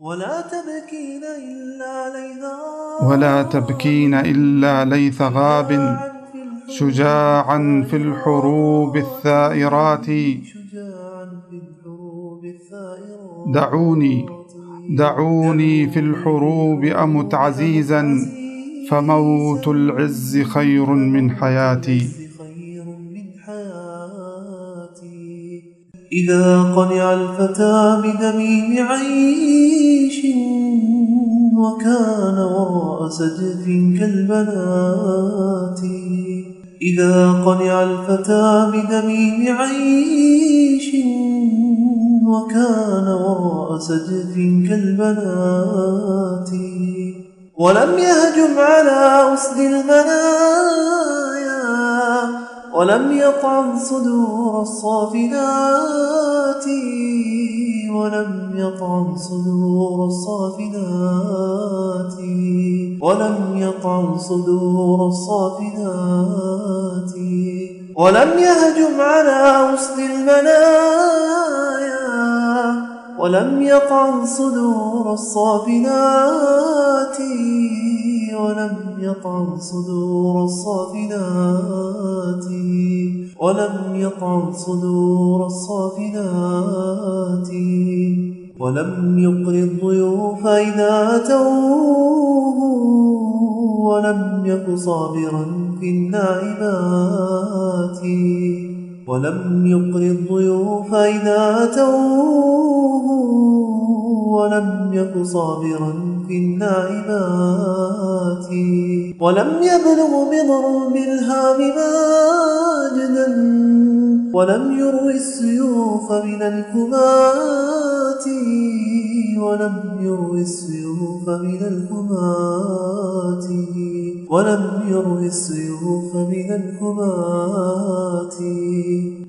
ولا تبكين إلا ليثا ولا تبكين إلا ليث غاب. شجاعا في الحروب الثائرات. شجاعا في الحروب الثائرات. دعوني دعوني في الحروب أمت عزيزا فموت العز خير من حياتي. إذا قنع الفتى بدميم عيش وكان وراء سجف كالبنات. إذا قنع الفتى بدميم عيش وكان وراء سجف كالبنات. ولم يهجم على أسد المنايا ولم يطعن صدور الصافنات ولم يطعن صدور الصافنات ولم يطعن صدور الصافنات ولم يهجم على أسد المنايا ولم يطعن صدور الصافنات ولم يطعن صدور الصافنات. ولم يطعن صدور الصافنات. ولم يقر الضيوف إذا أتوه. ولم يك صابرا في النائبات. ولم يقر الضيوف إذا أتوه. ولم يك صابرا في النائبات ولم يبلغ بضرب الهام ماجدا ولم يروي السيوف من الكمات. ولم يروي السيوف من الكمات. ولم يروي السيوف من الكمات.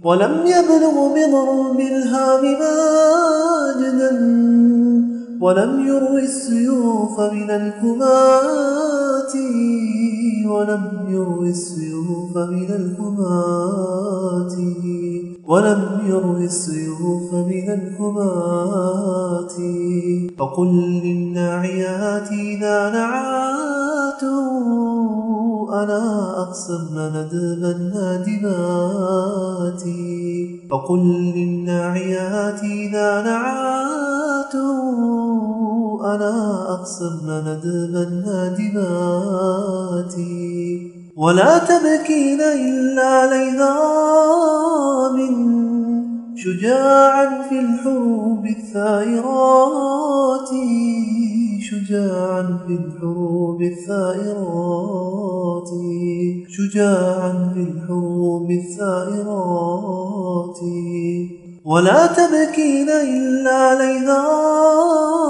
ولم يبلغ بضرب الهام ماجدا ولم يروي السيوف من الكمات ولم يروي السيوف من الكمات ولم يروي السيوف من الكمات. فقل للناعيات إذا نعاتوا ألا أقسمن ندب النادمات فقل للناعيات إذا نعاتوا ألا أقسمن ندب النادمات. ولا تبكين إلا ليثام شجاعا في الحروب الثائرات. شجاعا في الحروب الثائرات. شجاعا في الحروب الثائرات. ولا تبكين إلا ليثام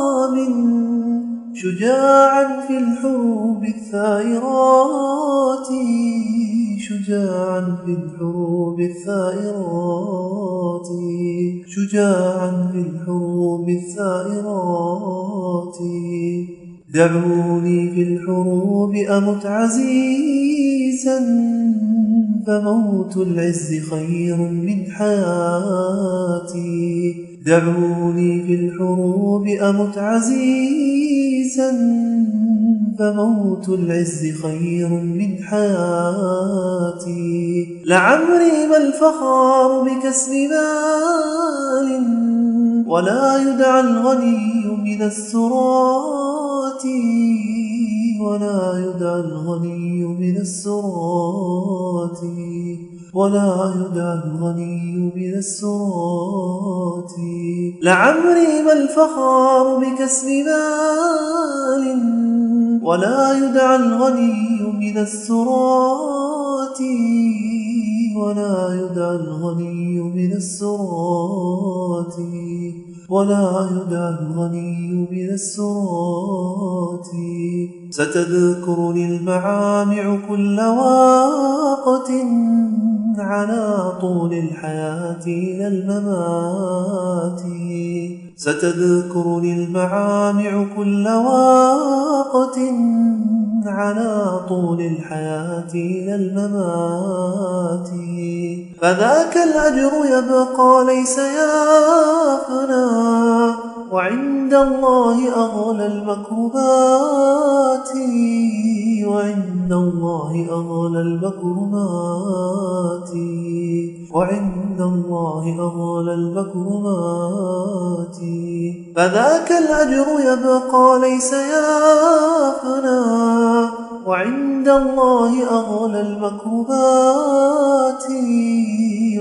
شجاعا في الحروب الثائرات. شجاعا في الحروب الثائرات. شجاعا في الحروب الثائرات. دعوني في الحروب أمت عزيزا فموت العز خير من حياتي. دعوني في الحروب أمت عزيزا فموت العز خير من حياتي. لعمري ما الفخار بكسب مال ولا يدعى الغني من السرات ولا يدعى الغني من السرات. ولا يدعى الغني من السرات. لعمري ما الفخار بكسب مال. ولا يدعى الغني من السرات. ولا يدعى الغني من السرات. ولا يدعى الغني من السرات. ستذكرني المعامع كل وقت على طول الحياة إلى الممات. ستذكرني المعامع كل وقت على طول الحياة إلى الممات. فذاك الأجر يبقى ليس يافنا وعند الله أغلى المكرمات وعند الله أغلى المكرمات وعند الله أغلى المكرمات فذاك الأجر يبقى ليس يافنا وعند الله أغلى المكرمات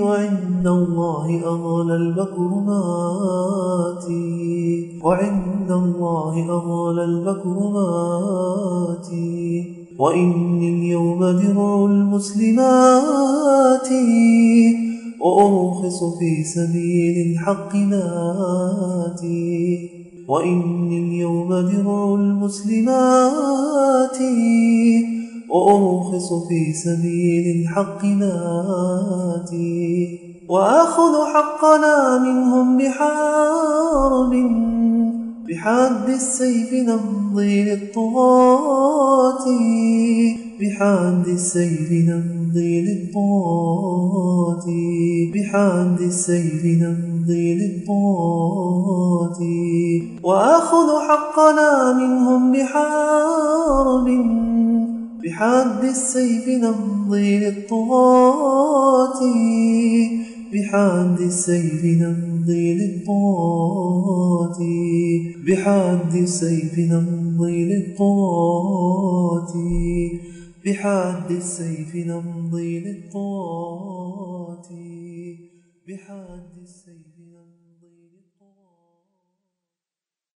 وعند الله أغلى المكرمات وعند الله أغلى المكرمات وإني اليوم درع المسلمات وأرخص في سبيل الحق ناتي وإني اليوم درع المسلمات وأرخص في سبيل الحق ناتي وآخذ حقنا منهم بحرب بحاد السيف نمضي للطغاة. بحاد السيف نمضي للطغاة. بحاد السيف نمضي للطغاة. وآخذ حقنا منهم بحرب بحاد السيف نمضي للطغاة. بحاد السيف نمضي للطغاة بحاد السيف نمضي للطغاة بحاد السيف نمضي للطغاة بحاد السيف